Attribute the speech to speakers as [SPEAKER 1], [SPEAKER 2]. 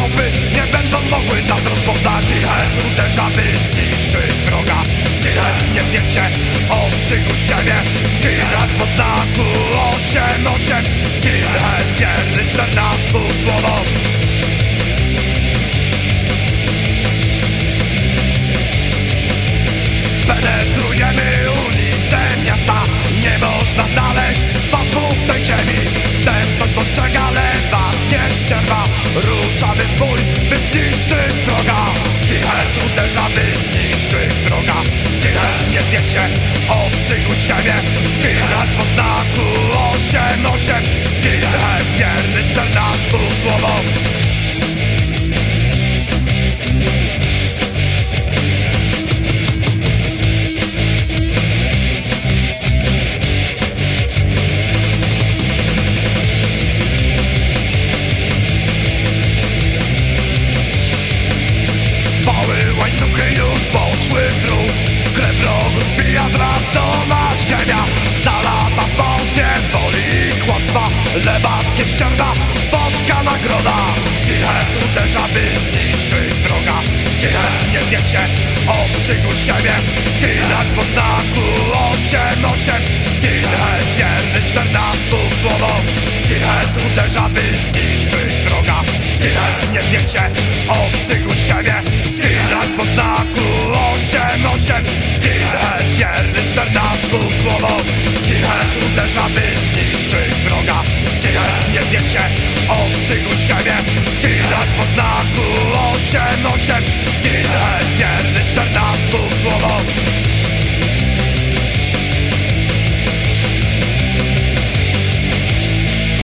[SPEAKER 1] małpy nie będą mogły nas rozpoznać. Skinhead uderza, by zniszczyć wroga. Skinhead nie wiecie obcych u siebie. Skinhead po znaku 8-8 Skinhead wierny bój, by zniszczyć wroga. Skinhead uderza, by zniszczyć wroga. Skinhead nie wiecie obcych u siebie. Skinhead po znaku 8-8 Skinhead wierny 14 słowom Lewackie ściąga spotka nagroda. Skinhead uderza, by zniszczyć wroga. Skinhead nie wiecie obcych u siebie. Skinhead po znaku 8-8 Skinhead wierny 14 słowom Skinhead uderza, by zniszczyć wroga. Skinhead nie wiecie obcych u siebie. Skinhead po znaku 8-8 Skinhead wierny 14 słowom Skinhead uderza, by zniszczyć wroga Skinhead nie wiecie obcych u siebie